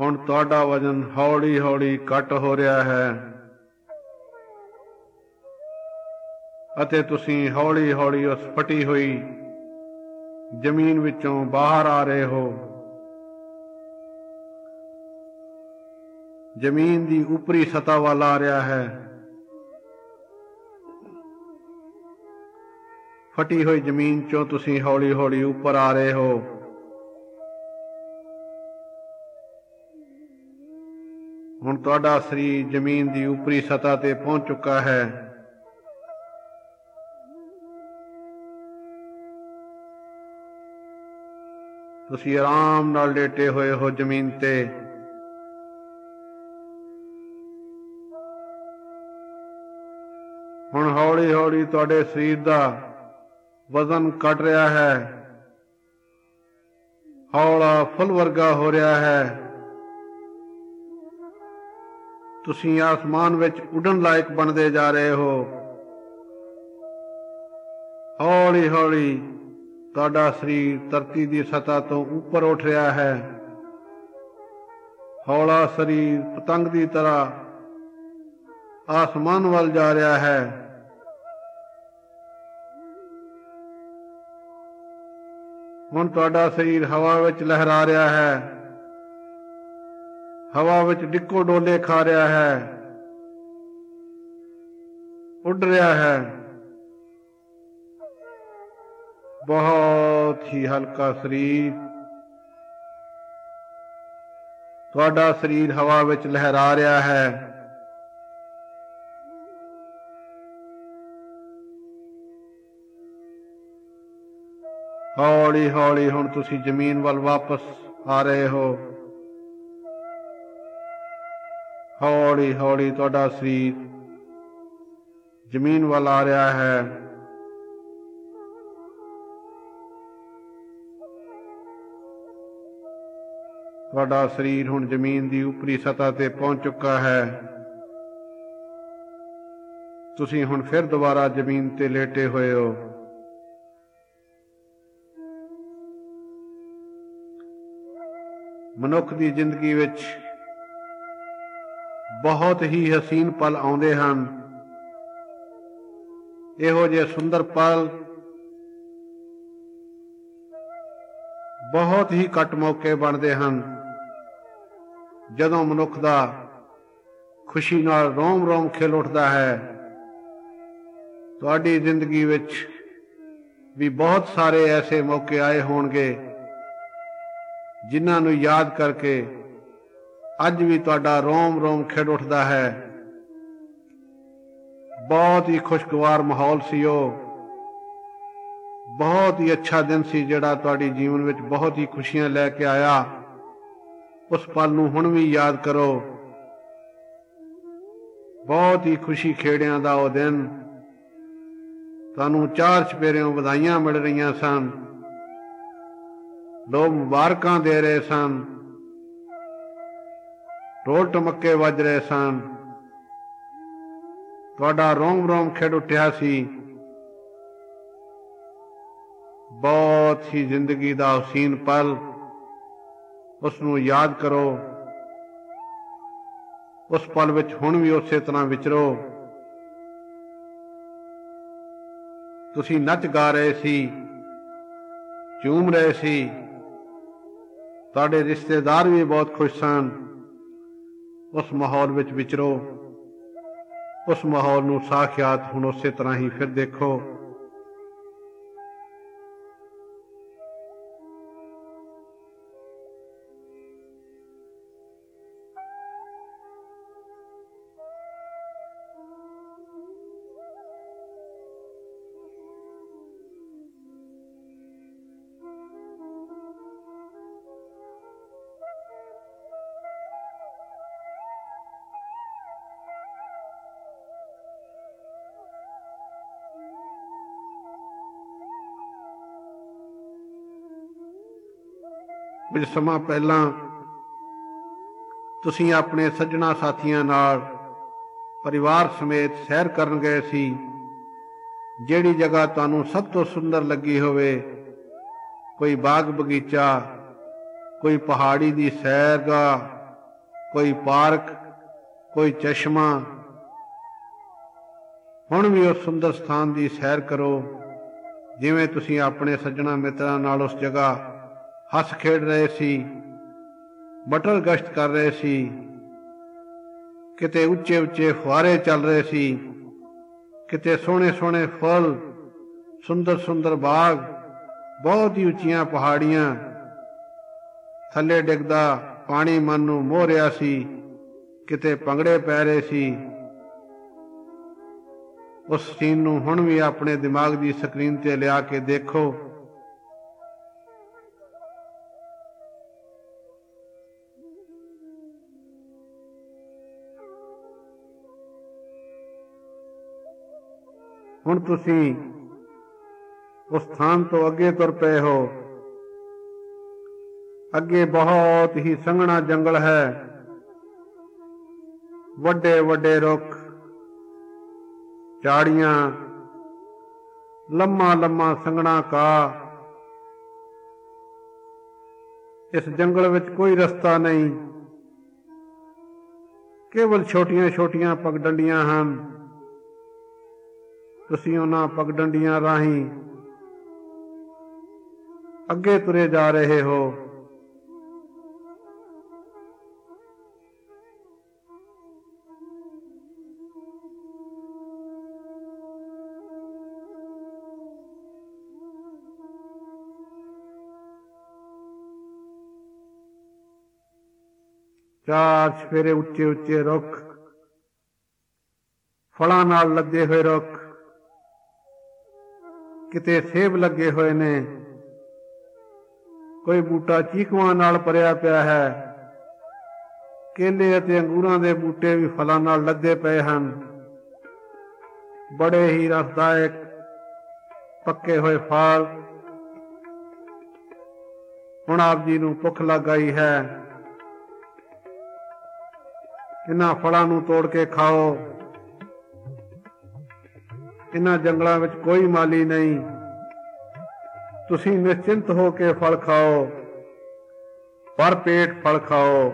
ਹੁਣ ਤੁਹਾਡਾ ਵਜਨ ਹੌਲੀ-ਹੌਲੀ ਘਟ ਹੋ ਰਿਹਾ ਹੈ। ਅਤੇ ਤੁਸੀਂ ਹੌਲੀ-ਹੌਲੀ ਉਸ ਫਟੀ ਹੋਈ ਜ਼ਮੀਨ ਵਿੱਚੋਂ ਬਾਹਰ ਆ ਰਹੇ ਹੋ। ਜ਼ਮੀਨ ਦੀ ਉਪਰੀ ਸਤਹ ਵੱਲ ਆ ਰਿਹਾ ਹੈ। ਫਟੀ ਹੋਈ ਜ਼ਮੀਨ ਚੋਂ ਤੁਸੀਂ ਹੌਲੀ-ਹੌਲੀ ਉੱਪਰ ਆ ਰਹੇ ਹੋ। ਹੁਣ ਤੁਹਾਡਾ ਸਰੀਰ ਜ਼ਮੀਨ ਦੀ ਉਪਰੀ ਸਤਹ ਤੇ ਪਹੁੰਚ ਚੁੱਕਾ ਹੈ। ਤੁਸੀਂ ਆਰਾਮ ਨਾਲ ਲੇਟੇ ਹੋਏ ਹੋ ਜ਼ਮੀਨ ਤੇ। ਹੁਣ ਹੌਲੀ-ਹੌਲੀ ਤੁਹਾਡੇ ਸਰੀਰ ਦਾ ਵਜ਼ਨ ਘਟ ਰਿਹਾ ਹੈ। ਹੌਲਾ ਫੁੱਲ ਵਰਗਾ ਹੋ ਰਿਹਾ ਹੈ। ਤੁਸੀਂ ਆਸਮਾਨ ਵਿੱਚ ਉੱਡਣ ਲਾਇਕ ਬਣਦੇ ਜਾ ਰਹੇ ਹੋ। ਹੌਲੀ-ਹੌਲੀ ਤੁਹਾਡਾ ਸਰੀਰ ਧਰਤੀ ਦੀ ਸਤ੍ਹਾ ਤੋਂ ਉੱਪਰ ਉੱਠ ਰਿਹਾ ਹੈ। ਹੌਲਾ ਸਰੀਰ ਪਤੰਗ ਦੀ ਤਰ੍ਹਾਂ ਆਸਮਾਨ ਵੱਲ ਜਾ ਰਿਹਾ ਹੈ। ਹੁਣ ਤੁਹਾਡਾ ਸਰੀਰ ਹਵਾ ਵਿੱਚ ਲਹਿਰਾ ਰਿਹਾ ਹੈ। ਹਵਾ ਵਿੱਚ ਡਿੱਕੋ ਡੋਲੇ ਖਾ ਰਿਹਾ ਹੈ। ਉੱਡ ਰਿਹਾ ਹੈ। ਬਹੁਤ ਹੀ ਹਲਕਾ ਸਰੀਰ। ਤੁਹਾਡਾ ਸਰੀਰ ਹਵਾ ਵਿੱਚ ਲਹਿਰਾ ਰਿਹਾ ਹੈ। ਹੌਲੀ ਹੌਲੀ ਹੁਣ ਤੁਸੀਂ ਜ਼ਮੀਨ ਵੱਲ ਵਾਪਸ ਆ ਰਹੇ ਹੋ। ਹੌਲੀ ਹੌਲੀ ਤੁਹਾਡਾ ਸਰੀਰ ਜ਼ਮੀਨ ਵੱਲ ਆ ਰਿਹਾ ਹੈ। ਤੁਹਾਡਾ ਸਰੀਰ ਹੁਣ ਜ਼ਮੀਨ ਦੀ ਉਪਰੀ ਸਤ੍ਹਾ ਤੇ ਪਹੁੰਚ ਚੁੱਕਾ ਹੈ। ਤੁਸੀਂ ਹੁਣ ਫਿਰ ਦੁਬਾਰਾ ਜ਼ਮੀਨ ਤੇ ਲੇਟੇ ਹੋਏ ਹੋ। ਮਨੁੱਖ ਦੀ ਜ਼ਿੰਦਗੀ ਵਿੱਚ ਬਹੁਤ ਹੀ ਹਸੀਨ ਪਲ ਆਉਂਦੇ ਹਨ। ਇਹੋ ਜਿਹੇ ਸੁੰਦਰ ਪਲ ਬਹੁਤ ਹੀ ਘੱਟ ਮੌਕੇ ਬਣਦੇ ਹਨ, ਜਦੋਂ ਮਨੁੱਖ ਦਾ ਖੁਸ਼ੀ ਨਾਲ ਰੋਮ-ਰੋਮ ਖਿਲ ਉੱਠਦਾ ਹੈ। ਤੁਹਾਡੀ ਜ਼ਿੰਦਗੀ ਵਿੱਚ ਵੀ ਬਹੁਤ ਸਾਰੇ ਐਸੇ ਮੌਕੇ ਆਏ ਹੋਣਗੇ, ਜਿਨ੍ਹਾਂ ਨੂੰ ਯਾਦ ਕਰਕੇ ਅੱਜ ਵੀ ਤੁਹਾਡਾ ਰੋਮ-ਰੋਮ ਖਿੜ ਉੱਠਦਾ ਹੈ। ਬਹੁਤ ਹੀ ਖੁਸ਼ਗਵਾਰ ਮਾਹੌਲ ਸੀ ਉਹ। ਬਹੁਤ ਹੀ ਅੱਛਾ ਦਿਨ ਸੀ ਜਿਹੜਾ ਤੁਹਾਡੀ ਜੀਵਨ ਵਿੱਚ ਬਹੁਤ ਹੀ ਖੁਸ਼ੀਆਂ ਲੈ ਕੇ ਆਇਆ। ਉਸ ਪਲ ਨੂੰ ਹੁਣ ਵੀ ਯਾਦ ਕਰੋ। ਬਹੁਤ ਹੀ ਖੁਸ਼ੀ ਖੇੜਿਆਂ ਦਾ ਉਹ ਦਿਨ। ਤੁਹਾਨੂੰ ਚਾਰ ਚਪੇਰਿਓਂ ਵਧਾਈਆਂ ਮਿਲ ਰਹੀਆਂ ਸਨ। ਲੋਕ ਮੁਬਾਰਕਾਂ ਦੇ ਰਹੇ ਸਨ। ਢੋਲ ਟਮੱਕੇ ਵੱਜ ਰਹੇ ਸਨ। ਤੁਹਾਡਾ ਰੋਮ ਰੋਮ ਖੇਡ ਉੱਠਿਆ ਸੀ। ਬਹੁਤ ਹੀ ਜ਼ਿੰਦਗੀ ਦਾ ਹਸੀਨ ਪਲ। ਉਸ ਨੂੰ ਯਾਦ ਕਰੋ। ਉਸ ਪਲ ਵਿੱਚ ਹੁਣ ਵੀ ਉਸੇ ਤਰ੍ਹਾਂ ਵਿਚਰੋ। ਤੁਸੀਂ ਨੱਚ ਗਾ ਰਹੇ ਸੀ, ਝੂਮ ਰਹੇ ਸੀ। ਤੁਹਾਡੇ ਰਿਸ਼ਤੇਦਾਰ ਵੀ ਬਹੁਤ ਖੁਸ਼ ਸਨ। ਉਸ ਮਾਹੌਲ ਵਿੱਚ ਵਿਚਰੋ। ਉਸ ਮਾਹੌਲ ਨੂੰ ਸਾਖਿਆਤ ਹੁਣ ਉਸੇ ਤਰ੍ਹਾਂ ਹੀ ਫਿਰ ਦੇਖੋ। ਕੁਝ ਸਮਾਂ ਪਹਿਲਾਂ ਤੁਸੀਂ ਆਪਣੇ ਸੱਜਣਾ ਸਾਥੀਆਂ ਨਾਲ ਪਰਿਵਾਰ ਸਮੇਤ ਸੈਰ ਕਰਨ ਗਏ ਸੀ, ਜਿਹੜੀ ਜਗ੍ਹਾ ਤੁਹਾਨੂੰ ਸਭ ਤੋਂ ਸੁੰਦਰ ਲੱਗੀ ਹੋਵੇ, ਕੋਈ ਬਾਗ ਬਗੀਚਾ, ਕੋਈ ਪਹਾੜੀ ਦੀ ਸੈਰਗਾ ਕੋਈ ਪਾਰਕ, ਕੋਈ ਚਸ਼ਮਾ। ਹੁਣ ਵੀ ਉਸ ਸੁੰਦਰ ਸਥਾਨ ਦੀ ਸੈਰ ਕਰੋ, ਜਿਵੇਂ ਤੁਸੀਂ ਆਪਣੇ ਸੱਜਣਾ ਮਿੱਤਰਾਂ ਨਾਲ ਉਸ ਜਗ੍ਹਾ ਹੱਸ ਖੇਡ ਰਹੇ ਸੀ ਬਟਰ ਗਸ਼ਤ ਕਰ ਰਹੇ ਸੀ, ਕਿਤੇ ਉੱਚੇ ਉੱਚੇ ਫੁਆਰੇ ਚੱਲ ਰਹੇ ਸੀ, ਕਿਤੇ ਸੋਹਣੇ ਸੋਹਣੇ ਫਲ, ਸੁੰਦਰ ਸੁੰਦਰ ਬਾਗ, ਬਹੁਤ ਹੀ ਉੱਚੀਆਂ ਪਹਾੜੀਆਂ, ਥੱਲੇ ਡਿੱਗਦਾ ਪਾਣੀ ਮਨ ਨੂੰ ਮੋਹ ਰਿਹਾ ਸੀ, ਕਿਤੇ ਪੰਗੜੇ ਪੈ ਰਹੇ ਸੀ। ਉਸ ਸੀਨ ਨੂੰ ਹੁਣ ਵੀ ਆਪਣੇ ਦਿਮਾਗ ਦੀ ਸਕਰੀਨ ਤੇ ਲਿਆ ਕੇ ਦੇਖੋ। ਹੁਣ ਤੁਸੀਂ ਉਸ ਸਥਾਨ ਤੋਂ ਅੱਗੇ ਤੁਰ ਪਏ ਹੋ। ਅੱਗੇ ਬਹੁਤ ਹੀ ਸੰਘਣਾ ਜੰਗਲ ਹੈ। ਵੱਡੇ ਵੱਡੇ ਰੁੱਖ, ਝਾੜੀਆਂ ਲੰਮਾ ਲੰਮਾ ਸੰਘਣਾ ਕਾ ਇਸ ਜੰਗਲ ਵਿੱਚ ਕੋਈ ਰਸਤਾ ਨਹੀਂ। ਕੇਵਲ ਛੋਟੀਆਂ ਛੋਟੀਆਂ ਪਗਡੰਡੀਆਂ ਹਨ। ਤੁਸੀਂ ਉਹਨਾਂ ਪਗਡੰਡੀਆਂ ਰਾਹੀਂ ਅੱਗੇ ਤੁਰੇ ਜਾ ਰਹੇ ਹੋ। ਚਾਰ ਸਵੇਰੇ ਉੱਚੇ ਉੱਚੇ ਰੁੱਖ, ਫਲਾਂ ਨਾਲ ਲੱਦੇ ਹੋਏ ਰੁੱਖ ਕਿਤੇ ਸੇਬ ਲੱਗੇ ਹੋਏ ਨੇ। ਕੋਈ ਬੂਟਾ ਚੀਕੂਆਂ ਨਾਲ ਭਰਿਆ ਪਿਆ ਹੈ। ਕੇਲੇ ਅਤੇ ਅੰਗੂਰਾਂ ਦੇ ਬੂਟੇ ਵੀ ਫਲਾਂ ਨਾਲ ਲੱਦੇ ਪਏ ਹਨ। ਬੜੇ ਹੀ ਰਸਦਾਇਕ, ਪੱਕੇ ਹੋਏ ਫਲ। ਹੁਣ ਆਪ ਜੀ ਨੂੰ ਭੁੱਖ ਲੱਗ ਗਈ ਹੈ। ਇਹਨਾਂ ਫਲਾਂ ਨੂੰ ਤੋੜ ਕੇ ਖਾਓ। ਇਹਨਾਂ ਜੰਗਲਾਂ ਵਿੱਚ ਕੋਈ ਮਾਲੀ ਨਹੀਂ। ਤੁਸੀਂ ਨਿਸ਼ਚਿੰਤ ਹੋ ਕੇ ਫਲ ਖਾਓ, ਪਰ ਪੇਟ ਫਲ ਖਾਓ।